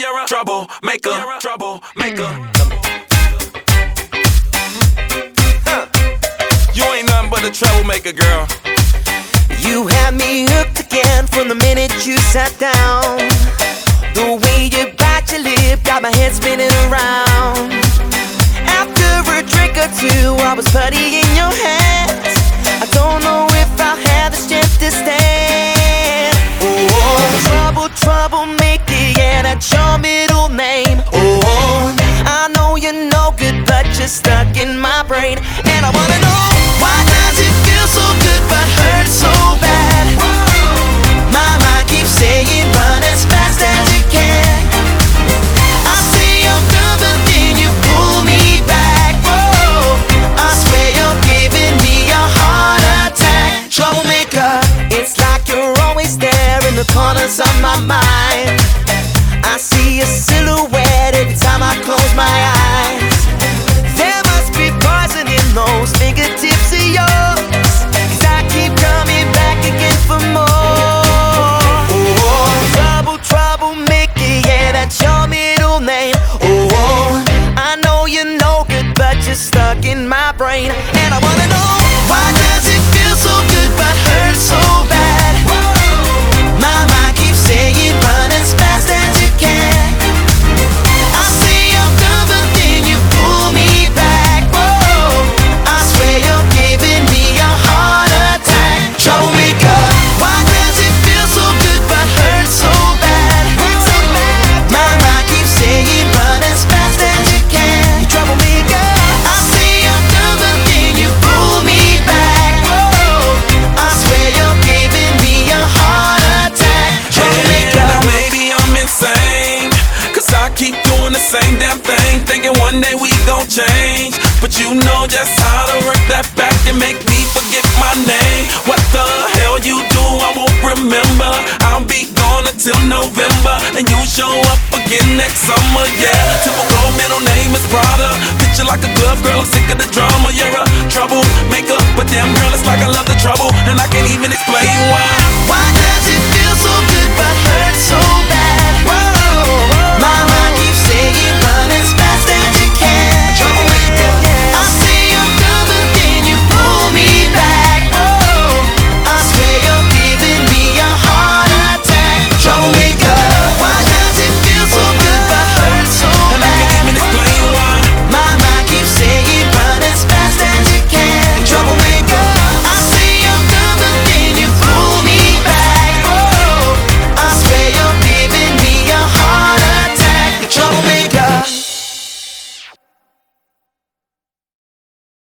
You're a troublemaker, troublemaker. Mm. You ain't nothing but a troublemaker, girl. You had me hooked again from the minute you sat down. The way you bite your lip got my head spinning around. After a drink or two, I was putty in your hands. That's your middle name. Oh, I know you're no good, but you're stuck in my brain, and I wanna thing. Thinking one day we gon' change. But you know just how to work that back and make me forget my name. What the hell you do, I won't remember. I'll be gone until November. And you show up again next summer, yeah. Typical middle name is Prada. Picture like a glove girl, I'm sick of the drama. You're a troublemaker. But damn girl, it's like I love the trouble. And I can't even explain why.